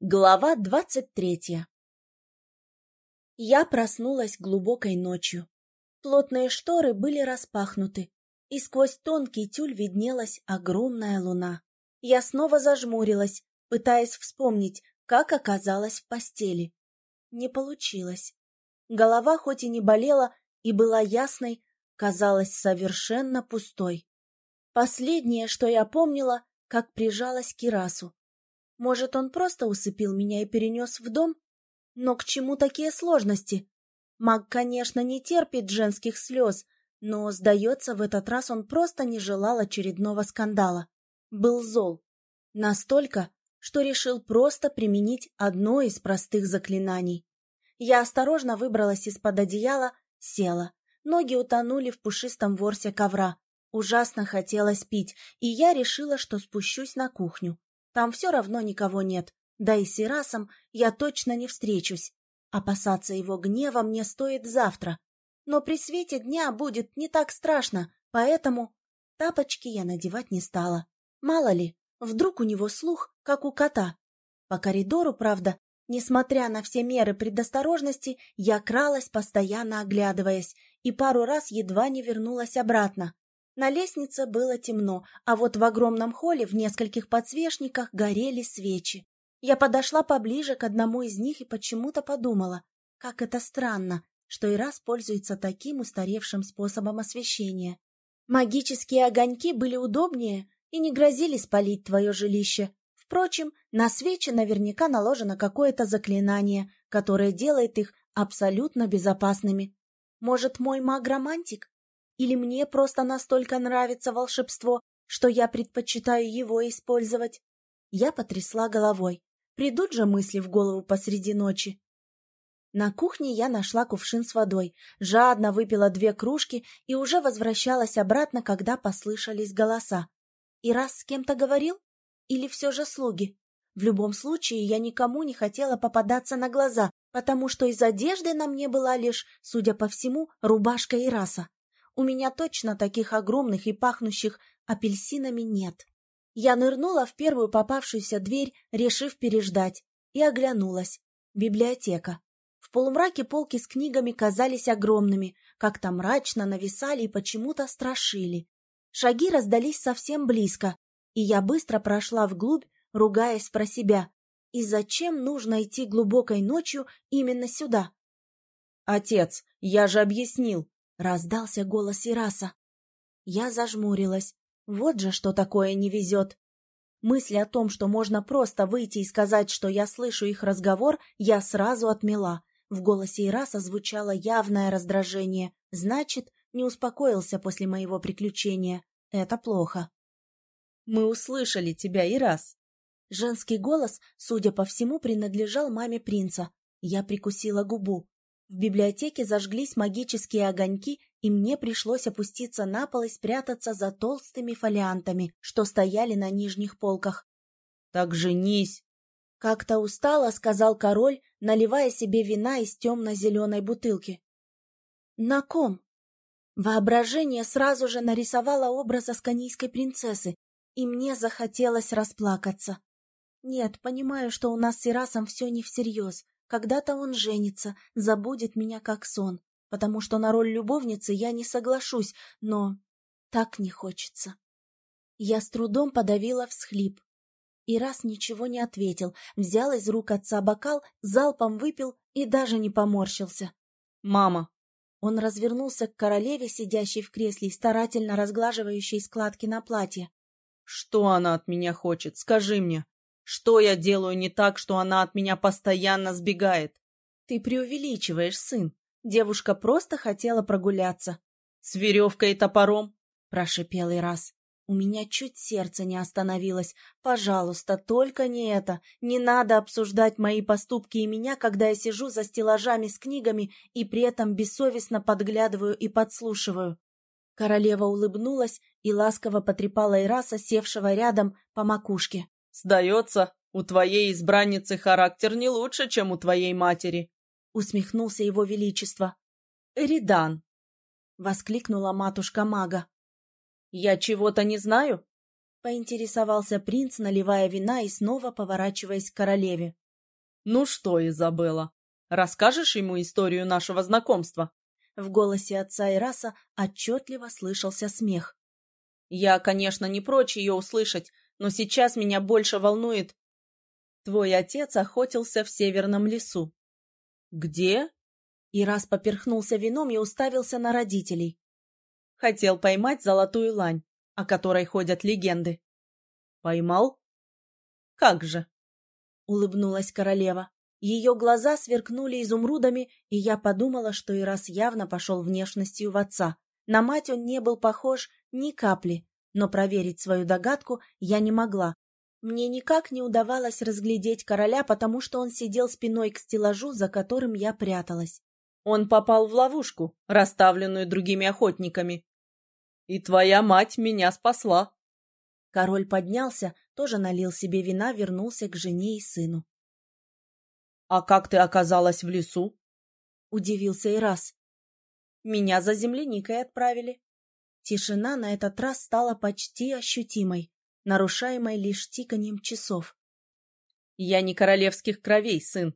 Глава двадцать третья Я проснулась глубокой ночью. Плотные шторы были распахнуты, и сквозь тонкий тюль виднелась огромная луна. Я снова зажмурилась, пытаясь вспомнить, как оказалась в постели. Не получилось. Голова хоть и не болела и была ясной, казалась совершенно пустой. Последнее, что я помнила, как прижалась к Кирасу. Может, он просто усыпил меня и перенес в дом? Но к чему такие сложности? Маг, конечно, не терпит женских слез, но, сдается, в этот раз он просто не желал очередного скандала. Был зол. Настолько, что решил просто применить одно из простых заклинаний. Я осторожно выбралась из-под одеяла, села. Ноги утонули в пушистом ворсе ковра. Ужасно хотелось пить, и я решила, что спущусь на кухню. Там все равно никого нет, да и с Ирасом я точно не встречусь. Опасаться его гнева мне стоит завтра. Но при свете дня будет не так страшно, поэтому тапочки я надевать не стала. Мало ли, вдруг у него слух, как у кота. По коридору, правда, несмотря на все меры предосторожности, я кралась, постоянно оглядываясь, и пару раз едва не вернулась обратно. На лестнице было темно, а вот в огромном холле в нескольких подсвечниках горели свечи. Я подошла поближе к одному из них и почему-то подумала, как это странно, что и раз пользуется таким устаревшим способом освещения. Магические огоньки были удобнее и не грозили спалить твое жилище. Впрочем, на свечи наверняка наложено какое-то заклинание, которое делает их абсолютно безопасными. Может, мой маг-романтик? Или мне просто настолько нравится волшебство, что я предпочитаю его использовать? Я потрясла головой. Придут же мысли в голову посреди ночи. На кухне я нашла кувшин с водой, жадно выпила две кружки и уже возвращалась обратно, когда послышались голоса. И раз с кем-то говорил? Или все же слуги? В любом случае, я никому не хотела попадаться на глаза, потому что из одежды на мне была лишь, судя по всему, рубашка и раса. У меня точно таких огромных и пахнущих апельсинами нет. Я нырнула в первую попавшуюся дверь, решив переждать, и оглянулась. Библиотека. В полумраке полки с книгами казались огромными, как-то мрачно нависали и почему-то страшили. Шаги раздались совсем близко, и я быстро прошла вглубь, ругаясь про себя. И зачем нужно идти глубокой ночью именно сюда? «Отец, я же объяснил, — раздался голос Ираса. Я зажмурилась. Вот же что такое не везет. Мысли о том, что можно просто выйти и сказать, что я слышу их разговор, я сразу отмела. В голосе Ираса звучало явное раздражение. Значит, не успокоился после моего приключения. Это плохо. «Мы услышали тебя, Ирас!» Женский голос, судя по всему, принадлежал маме принца. Я прикусила губу. В библиотеке зажглись магические огоньки, и мне пришлось опуститься на пол и спрятаться за толстыми фолиантами, что стояли на нижних полках. — Так женись! — как-то устало сказал король, наливая себе вина из темно-зеленой бутылки. — На ком? Воображение сразу же нарисовало образ асканийской принцессы, и мне захотелось расплакаться. Нет, понимаю, что у нас с Ирасом все не всерьез. Когда-то он женится, забудет меня как сон, потому что на роль любовницы я не соглашусь, но так не хочется. Я с трудом подавила всхлип. И раз ничего не ответил, взял из рук отца бокал, залпом выпил и даже не поморщился. «Мама!» Он развернулся к королеве, сидящей в кресле и старательно разглаживающей складки на платье. «Что она от меня хочет? Скажи мне!» Что я делаю не так, что она от меня постоянно сбегает? Ты преувеличиваешь, сын. Девушка просто хотела прогуляться. С веревкой и топором, прошипел и раз. У меня чуть сердце не остановилось. Пожалуйста, только не это. Не надо обсуждать мои поступки и меня, когда я сижу за стеллажами с книгами и при этом бессовестно подглядываю и подслушиваю. Королева улыбнулась и ласково потрепала Ираса, севшего рядом, по макушке. «Сдается, у твоей избранницы характер не лучше, чем у твоей матери», — усмехнулся его величество. «Эридан», — воскликнула матушка мага. «Я чего-то не знаю?» — поинтересовался принц, наливая вина и снова поворачиваясь к королеве. «Ну что, Изабелла, расскажешь ему историю нашего знакомства?» В голосе отца Ираса отчетливо слышался смех. «Я, конечно, не прочь ее услышать, но сейчас меня больше волнует. Твой отец охотился в северном лесу. Где? Ирас поперхнулся вином и уставился на родителей. Хотел поймать золотую лань, о которой ходят легенды. Поймал? Как же? Улыбнулась королева. Ее глаза сверкнули изумрудами, и я подумала, что Ирас явно пошел внешностью в отца. На мать он не был похож ни капли, но проверить свою догадку я не могла. Мне никак не удавалось разглядеть короля, потому что он сидел спиной к стеллажу, за которым я пряталась. Он попал в ловушку, расставленную другими охотниками. И твоя мать меня спасла. Король поднялся, тоже налил себе вина, вернулся к жене и сыну. — А как ты оказалась в лесу? — удивился Ирас. — Меня за земляникой отправили. Тишина на этот раз стала почти ощутимой, нарушаемой лишь тиканьем часов. «Я не королевских кровей, сын.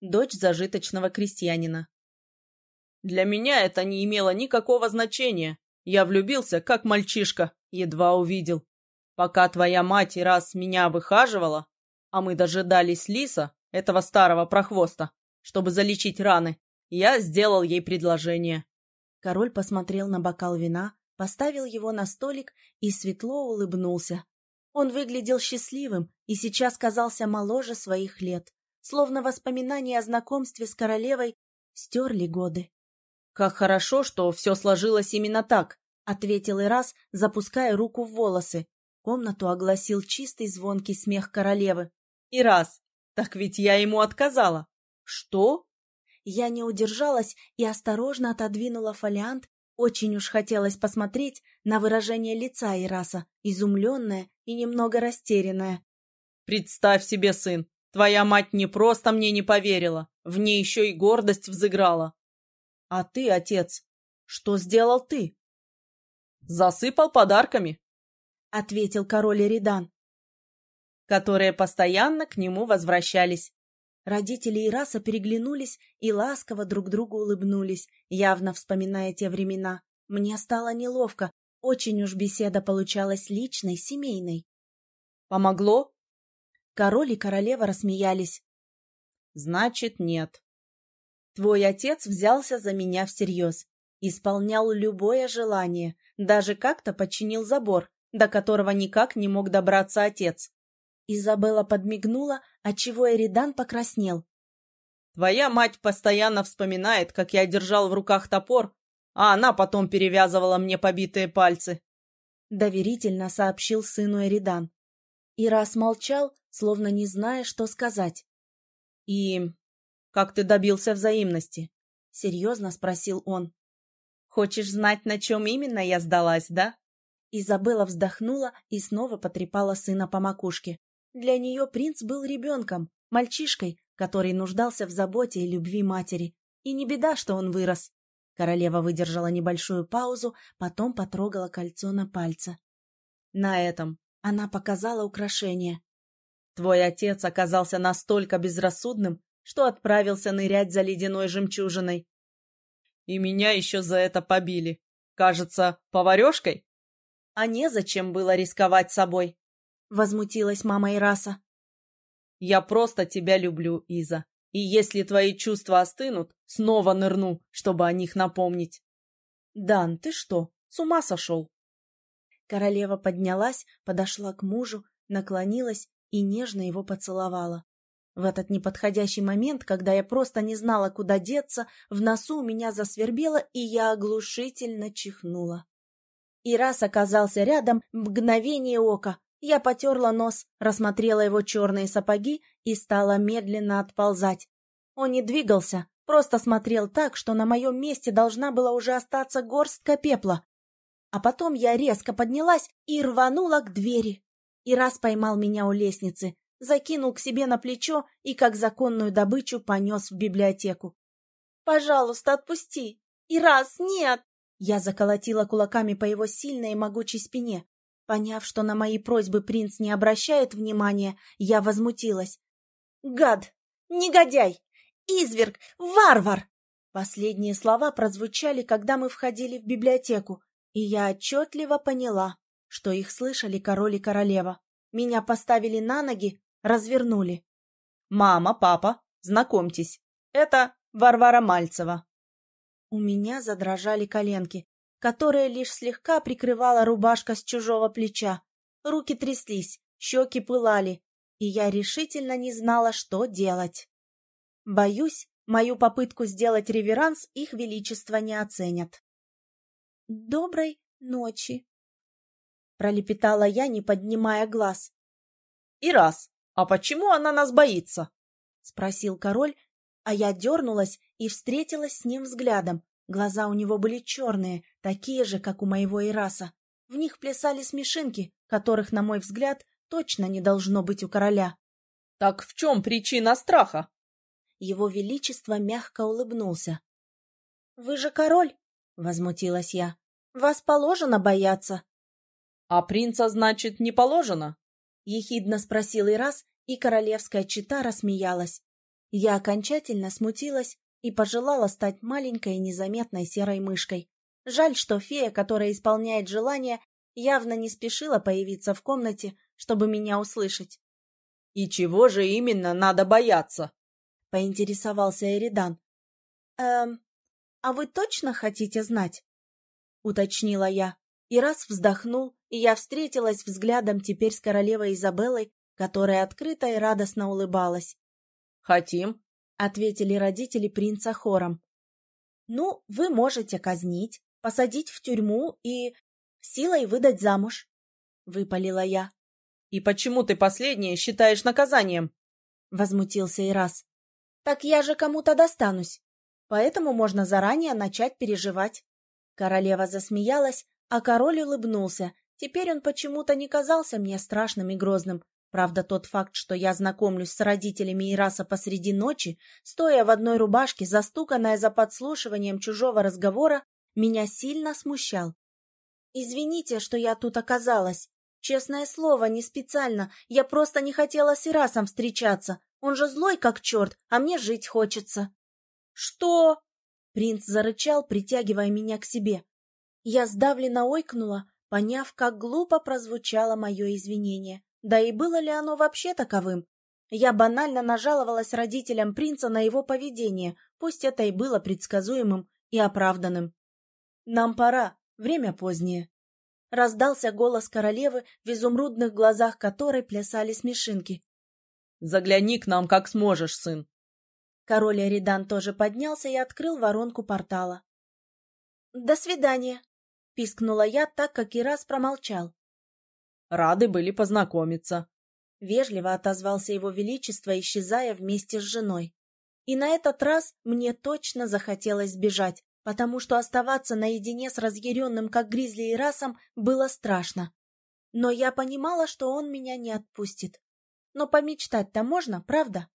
Дочь зажиточного крестьянина. Для меня это не имело никакого значения. Я влюбился, как мальчишка, едва увидел. Пока твоя мать раз меня выхаживала, а мы дожидались лиса, этого старого прохвоста, чтобы залечить раны, я сделал ей предложение. Король посмотрел на бокал вина, поставил его на столик и светло улыбнулся. Он выглядел счастливым и сейчас казался моложе своих лет, словно воспоминания о знакомстве с королевой стерли годы. «Как хорошо, что все сложилось именно так», — ответил Ирас, запуская руку в волосы. Комнату огласил чистый звонкий смех королевы. «Ирас, так ведь я ему отказала». «Что?» Я не удержалась и осторожно отодвинула фолиант очень уж хотелось посмотреть на выражение лица Ираса, изумленное и немного растерянное. «Представь себе, сын, твоя мать не просто мне не поверила, в ней еще и гордость взыграла. А ты, отец, что сделал ты?» «Засыпал подарками», — ответил король Эридан, которые постоянно к нему возвращались. Родители Ираса переглянулись и ласково друг другу улыбнулись, явно вспоминая те времена. Мне стало неловко, очень уж беседа получалась личной, семейной. «Помогло?» Король и королева рассмеялись. «Значит, нет. Твой отец взялся за меня всерьез, исполнял любое желание, даже как-то подчинил забор, до которого никак не мог добраться отец. Изабелла подмигнула, отчего Эридан покраснел. «Твоя мать постоянно вспоминает, как я держал в руках топор, а она потом перевязывала мне побитые пальцы», — доверительно сообщил сыну Эридан. Ирас молчал, словно не зная, что сказать. «И как ты добился взаимности?» — серьезно спросил он. «Хочешь знать, на чем именно я сдалась, да?» Изабелла вздохнула и снова потрепала сына по макушке. Для нее принц был ребенком, мальчишкой, который нуждался в заботе и любви матери. И не беда, что он вырос. Королева выдержала небольшую паузу, потом потрогала кольцо на пальце. На этом она показала украшение. Твой отец оказался настолько безрассудным, что отправился нырять за ледяной жемчужиной. И меня еще за это побили. Кажется, поварешкой? А незачем было рисковать собой возмутилась мама Ираса. «Я просто тебя люблю, Иза, и если твои чувства остынут, снова нырну, чтобы о них напомнить». «Дан, ты что, с ума сошел?» Королева поднялась, подошла к мужу, наклонилась и нежно его поцеловала. В этот неподходящий момент, когда я просто не знала, куда деться, в носу у меня засвербело, и я оглушительно чихнула. И раз оказался рядом, мгновение ока, я потерла нос, рассмотрела его черные сапоги и стала медленно отползать. Он не двигался, просто смотрел так, что на моем месте должна была уже остаться горстка пепла. А потом я резко поднялась и рванула к двери. И раз поймал меня у лестницы, закинул к себе на плечо и, как законную добычу, понес в библиотеку. «Пожалуйста, отпусти! И раз, нет!» Я заколотила кулаками по его сильной и могучей спине. Поняв, что на мои просьбы принц не обращает внимания, я возмутилась. «Гад! Негодяй! Изверг! Варвар!» Последние слова прозвучали, когда мы входили в библиотеку, и я отчетливо поняла, что их слышали король и королева. Меня поставили на ноги, развернули. «Мама, папа, знакомьтесь, это Варвара Мальцева». У меня задрожали коленки, которые лишь слегка прикрывала рубашка с чужого плеча. Руки тряслись, щеки пылали, и я решительно не знала, что делать. Боюсь, мою попытку сделать реверанс их величество не оценят. «Доброй ночи», — пролепетала я, не поднимая глаз. «И раз, а почему она нас боится?» — спросил король, а я дернулась и встретилась с ним взглядом. Глаза у него были черные, такие же, как у моего Ираса. В них плясали смешинки, которых, на мой взгляд, точно не должно быть у короля. — Так в чем причина страха? Его Величество мягко улыбнулся. — Вы же король, — возмутилась я. — Вас положено бояться. — А принца, значит, не положено? — ехидно спросил Ирас, и королевская чита рассмеялась. Я окончательно смутилась и пожелала стать маленькой и незаметной серой мышкой. Жаль, что фея, которая исполняет желание, явно не спешила появиться в комнате, чтобы меня услышать. — И чего же именно надо бояться? — поинтересовался Эридан. — Эм, а вы точно хотите знать? — уточнила я. И раз вздохнул, и я встретилась взглядом теперь с королевой Изабеллой, которая открыто и радостно улыбалась. «Хотим», — ответили родители принца хором. «Ну, вы можете казнить, посадить в тюрьму и силой выдать замуж», — выпалила я. «И почему ты последнее считаешь наказанием?» — возмутился Ирас. «Так я же кому-то достанусь, поэтому можно заранее начать переживать». Королева засмеялась, а король улыбнулся. Теперь он почему-то не казался мне страшным и грозным, Правда, тот факт, что я знакомлюсь с родителями Ираса посреди ночи, стоя в одной рубашке, застуканная за подслушиванием чужого разговора, меня сильно смущал. «Извините, что я тут оказалась. Честное слово, не специально. Я просто не хотела с Ирасом встречаться. Он же злой как черт, а мне жить хочется». «Что?» Принц зарычал, притягивая меня к себе. Я сдавленно ойкнула, поняв, как глупо прозвучало мое извинение. Да и было ли оно вообще таковым? Я банально нажаловалась родителям принца на его поведение, пусть это и было предсказуемым и оправданным. «Нам пора, время позднее». Раздался голос королевы, в изумрудных глазах которой плясали смешинки. «Загляни к нам, как сможешь, сын». Король Эридан тоже поднялся и открыл воронку портала. «До свидания», — пискнула я, так как и раз промолчал. Рады были познакомиться. Вежливо отозвался его величество, исчезая вместе с женой. И на этот раз мне точно захотелось сбежать, потому что оставаться наедине с разъяренным, как гризли и расом, было страшно. Но я понимала, что он меня не отпустит. Но помечтать-то можно, правда?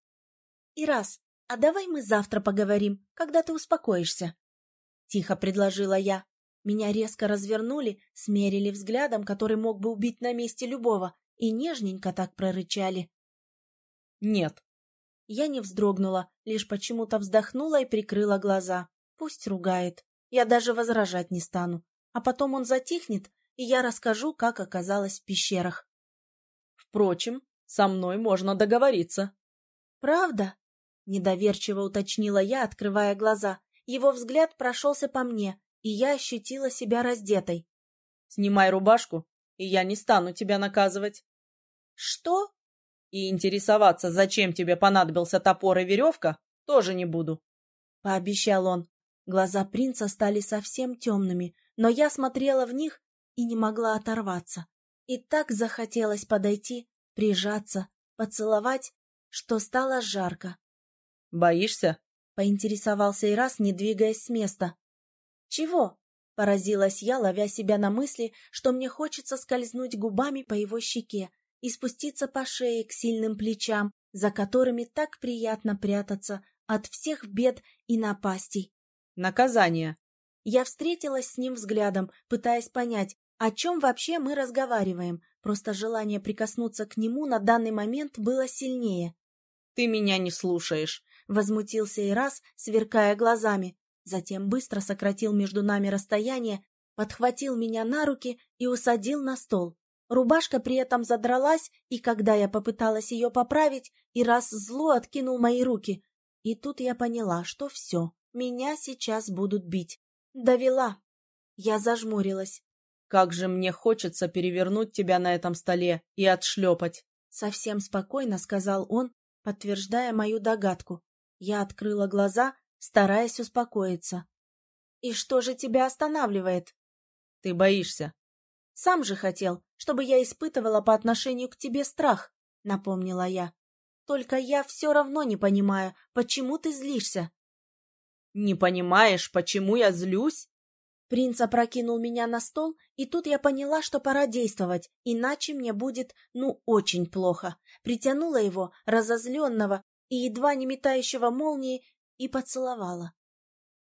И раз, а давай мы завтра поговорим, когда ты успокоишься. Тихо предложила я. Меня резко развернули, смерили взглядом, который мог бы убить на месте любого, и нежненько так прорычали. «Нет». Я не вздрогнула, лишь почему-то вздохнула и прикрыла глаза. Пусть ругает. Я даже возражать не стану. А потом он затихнет, и я расскажу, как оказалась в пещерах. Впрочем, со мной можно договориться. «Правда?» — недоверчиво уточнила я, открывая глаза. Его взгляд прошелся по мне, и я ощутила себя раздетой. «Снимай рубашку, и я не стану тебя наказывать». «Что?» «И интересоваться, зачем тебе понадобился топор и веревка, тоже не буду», — пообещал он. Глаза принца стали совсем темными, но я смотрела в них и не могла оторваться. И так захотелось подойти, прижаться, поцеловать, что стало жарко. «Боишься?» — поинтересовался Ирас, не двигаясь с места. «Чего?» — поразилась я, ловя себя на мысли, что мне хочется скользнуть губами по его щеке и спуститься по шее к сильным плечам, за которыми так приятно прятаться от всех бед и напастей. «Наказание!» Я встретилась с ним взглядом, пытаясь понять, о чем вообще мы разговариваем, просто желание прикоснуться к нему на данный момент было сильнее. Ты меня не слушаешь. Возмутился и раз, сверкая глазами. Затем быстро сократил между нами расстояние, подхватил меня на руки и усадил на стол. Рубашка при этом задралась, и когда я попыталась ее поправить, и раз зло откинул мои руки. И тут я поняла, что все, меня сейчас будут бить. Довела. Я зажмурилась. «Как же мне хочется перевернуть тебя на этом столе и отшлепать!» Совсем спокойно сказал он, подтверждая мою догадку. Я открыла глаза, стараясь успокоиться. «И что же тебя останавливает?» «Ты боишься». «Сам же хотел, чтобы я испытывала по отношению к тебе страх», — напомнила я. «Только я все равно не понимаю, почему ты злишься». «Не понимаешь, почему я злюсь?» Принц опрокинул меня на стол, и тут я поняла, что пора действовать, иначе мне будет, ну, очень плохо. Притянула его, разозленного и едва не метающего молнии, и поцеловала.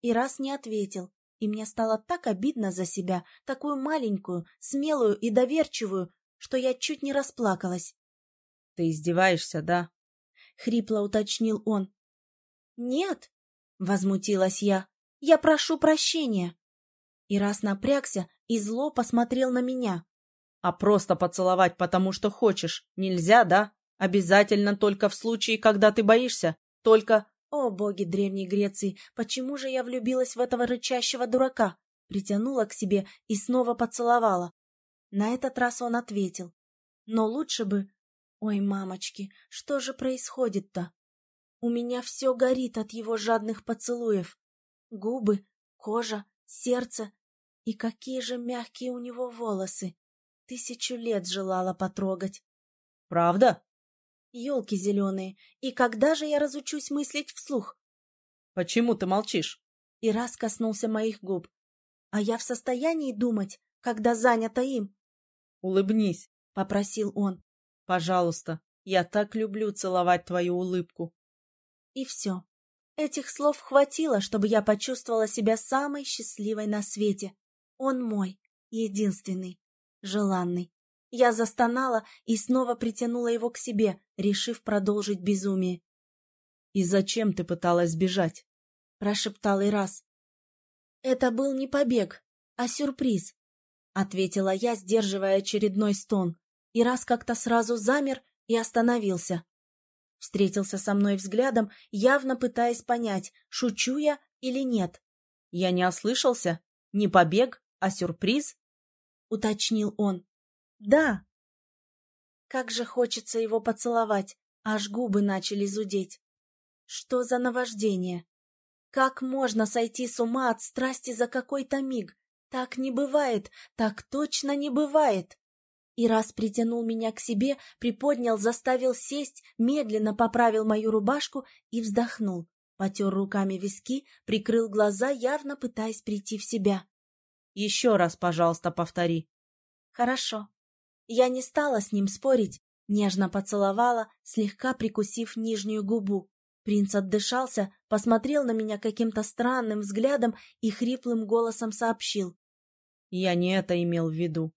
И раз не ответил, и мне стало так обидно за себя, такую маленькую, смелую и доверчивую, что я чуть не расплакалась. — Ты издеваешься, да? — хрипло уточнил он. — Нет, — возмутилась я, — я прошу прощения. И раз напрягся и зло посмотрел на меня. — А просто поцеловать, потому что хочешь, нельзя, да? Обязательно только в случае, когда ты боишься. Только... О, боги Древней Греции, почему же я влюбилась в этого рычащего дурака? Притянула к себе и снова поцеловала. На этот раз он ответил. Но лучше бы... Ой, мамочки, что же происходит-то? У меня все горит от его жадных поцелуев. Губы, кожа, сердце. И какие же мягкие у него волосы. Тысячу лет желала потрогать. — Правда? Елки зеленые, и когда же я разучусь мыслить вслух? Почему ты молчишь? И раз коснулся моих губ. А я в состоянии думать, когда занята им? Улыбнись, попросил он. Пожалуйста, я так люблю целовать твою улыбку. И все. Этих слов хватило, чтобы я почувствовала себя самой счастливой на свете. Он мой, единственный, желанный. Я застонала и снова притянула его к себе, решив продолжить безумие. «И зачем ты пыталась сбежать?» — прошептал и раз. «Это был не побег, а сюрприз», — ответила я, сдерживая очередной стон. И раз как-то сразу замер и остановился. Встретился со мной взглядом, явно пытаясь понять, шучу я или нет. «Я не ослышался? Не побег, а сюрприз?» — уточнил он. Да. Как же хочется его поцеловать, аж губы начали зудеть. Что за наваждение? Как можно сойти с ума от страсти за какой-то миг? Так не бывает, так точно не бывает. И раз притянул меня к себе, приподнял, заставил сесть, медленно поправил мою рубашку и вздохнул. Потер руками виски, прикрыл глаза, явно пытаясь прийти в себя. — Еще раз, пожалуйста, повтори. — Хорошо. Я не стала с ним спорить, нежно поцеловала, слегка прикусив нижнюю губу. Принц отдышался, посмотрел на меня каким-то странным взглядом и хриплым голосом сообщил. «Я не это имел в виду».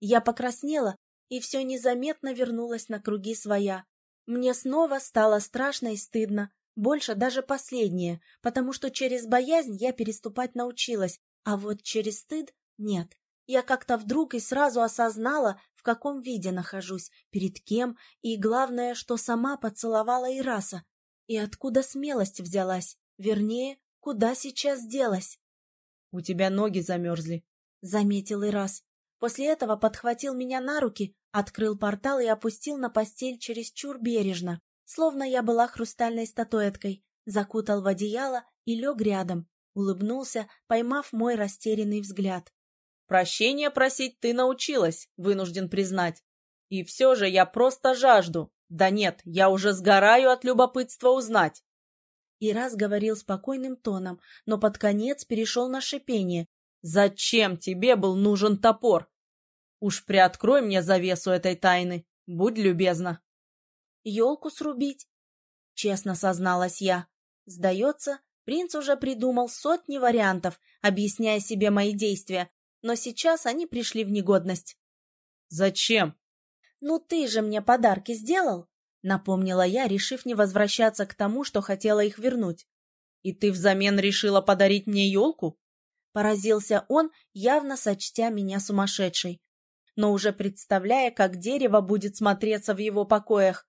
Я покраснела и все незаметно вернулась на круги своя. Мне снова стало страшно и стыдно, больше даже последнее, потому что через боязнь я переступать научилась, а вот через стыд — нет. Я как-то вдруг и сразу осознала, в каком виде нахожусь, перед кем, и главное, что сама поцеловала Ираса. И откуда смелость взялась, вернее, куда сейчас делась. — У тебя ноги замерзли, — заметил Ирас. После этого подхватил меня на руки, открыл портал и опустил на постель чересчур бережно, словно я была хрустальной статуэткой, закутал в одеяло и лег рядом, улыбнулся, поймав мой растерянный взгляд. Прощения просить ты научилась, вынужден признать. И все же я просто жажду. Да нет, я уже сгораю от любопытства узнать. И раз говорил спокойным тоном, но под конец перешел на шипение. «Зачем тебе был нужен топор? Уж приоткрой мне завесу этой тайны, будь любезна». «Елку срубить?» — честно созналась я. Сдается, принц уже придумал сотни вариантов, объясняя себе мои действия, но сейчас они пришли в негодность. «Зачем?» «Ну ты же мне подарки сделал?» Напомнила я, решив не возвращаться к тому, что хотела их вернуть. «И ты взамен решила подарить мне елку?» Поразился он, явно сочтя меня сумасшедшей. Но уже представляя, как дерево будет смотреться в его покоях.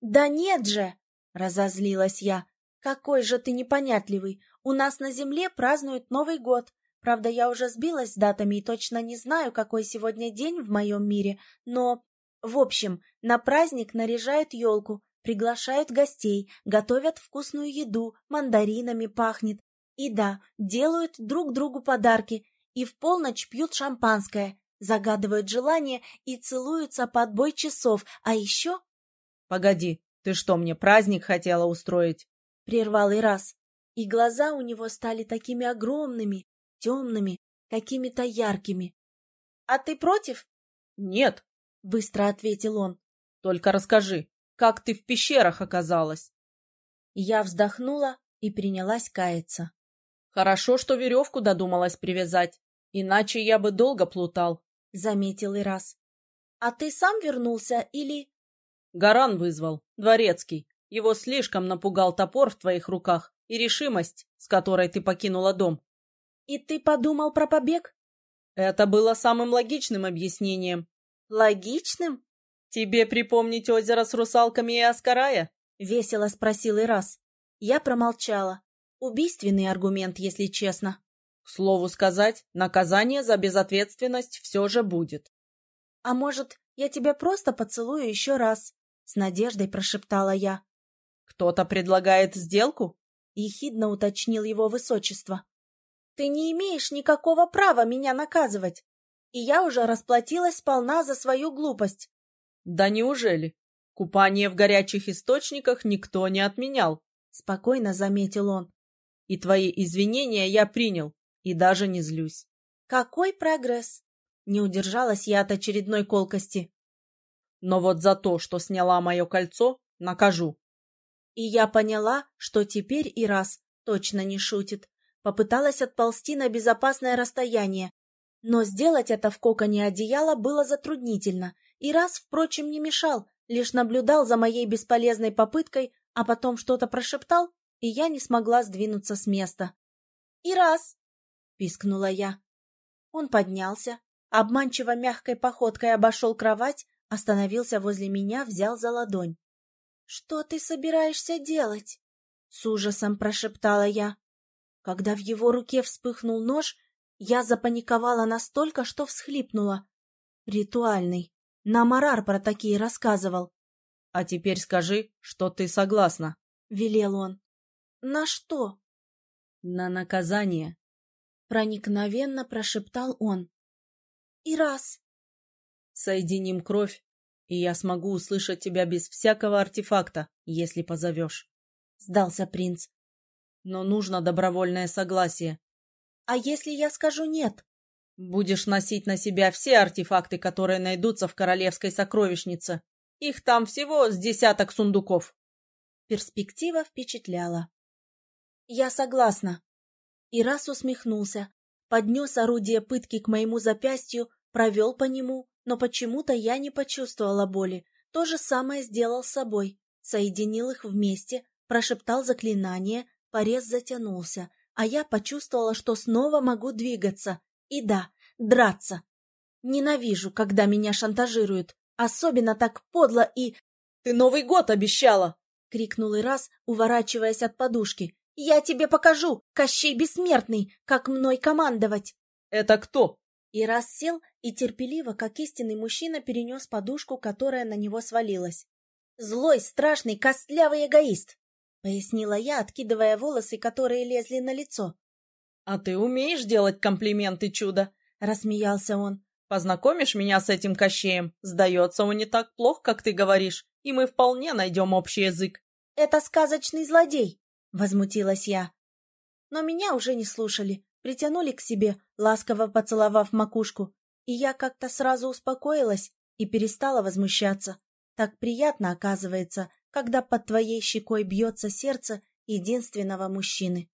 «Да нет же!» — разозлилась я. «Какой же ты непонятливый! У нас на земле празднуют Новый год. Правда, я уже сбилась с датами и точно не знаю, какой сегодня день в моем мире, но... В общем, на праздник наряжают елку, приглашают гостей, готовят вкусную еду, мандаринами пахнет. И да, делают друг другу подарки, и в полночь пьют шампанское, загадывают желания и целуются под бой часов, а еще... — Погоди, ты что, мне праздник хотела устроить? — прервал Ирас. И глаза у него стали такими огромными, темными, какими-то яркими. — А ты против? — Нет, — быстро ответил он. — Только расскажи, как ты в пещерах оказалась? Я вздохнула и принялась каяться. — Хорошо, что веревку додумалась привязать, иначе я бы долго плутал, — заметил Ирас. — А ты сам вернулся или... — Гаран вызвал, дворецкий. Его слишком напугал топор в твоих руках и решимость, с которой ты покинула дом. — И ты подумал про побег? — Это было самым логичным объяснением, Логичным? Тебе припомнить озеро с русалками и Аскарая? Весело спросил Ирас. Я промолчала. Убийственный аргумент, если честно. К слову сказать, наказание за безответственность все же будет. — А может, я тебя просто поцелую еще раз? — с надеждой прошептала я. — Кто-то предлагает сделку? — ехидно уточнил его высочество. — Ты не имеешь никакого права меня наказывать и я уже расплатилась сполна за свою глупость. — Да неужели? Купание в горячих источниках никто не отменял, — спокойно заметил он. — И твои извинения я принял, и даже не злюсь. — Какой прогресс? Не удержалась я от очередной колкости. — Но вот за то, что сняла мое кольцо, накажу. И я поняла, что теперь и раз точно не шутит. Попыталась отползти на безопасное расстояние, но сделать это в коконе одеяла было затруднительно, и раз, впрочем, не мешал, лишь наблюдал за моей бесполезной попыткой, а потом что-то прошептал, и я не смогла сдвинуться с места. «И раз!» — пискнула я. Он поднялся, обманчиво мягкой походкой обошел кровать, остановился возле меня, взял за ладонь. «Что ты собираешься делать?» — с ужасом прошептала я. Когда в его руке вспыхнул нож, я запаниковала настолько, что всхлипнула. Ритуальный. Намарар про такие рассказывал. — А теперь скажи, что ты согласна, — велел он. — На что? — На наказание. Проникновенно прошептал он. — И раз. — Соединим кровь, и я смогу услышать тебя без всякого артефакта, если позовешь. — сдался принц. — Но нужно добровольное согласие. А если я скажу нет? Будешь носить на себя все артефакты, которые найдутся в королевской сокровищнице. Их там всего с десяток сундуков. Перспектива впечатляла. Я согласна. И раз усмехнулся, поднес орудие пытки к моему запястью, провел по нему, но почему-то я не почувствовала боли. То же самое сделал с собой. Соединил их вместе, прошептал заклинание, порез затянулся, а я почувствовала, что снова могу двигаться. И да, драться. Ненавижу, когда меня шантажируют. Особенно так подло и... — Ты Новый год обещала! — крикнул и раз, уворачиваясь от подушки. — Я тебе покажу, Кощей Бессмертный, как мной командовать! — Это кто? И раз сел и терпеливо, как истинный мужчина, перенес подушку, которая на него свалилась. Злой, страшный, костлявый эгоист пояснила я, откидывая волосы, которые лезли на лицо. — А ты умеешь делать комплименты, чудо? — рассмеялся он. — Познакомишь меня с этим Кощеем? Сдается, он не так плох, как ты говоришь, и мы вполне найдем общий язык. — Это сказочный злодей! — возмутилась я. Но меня уже не слушали, притянули к себе, ласково поцеловав макушку, и я как-то сразу успокоилась и перестала возмущаться. Так приятно, оказывается, когда под твоей щекой бьется сердце единственного мужчины.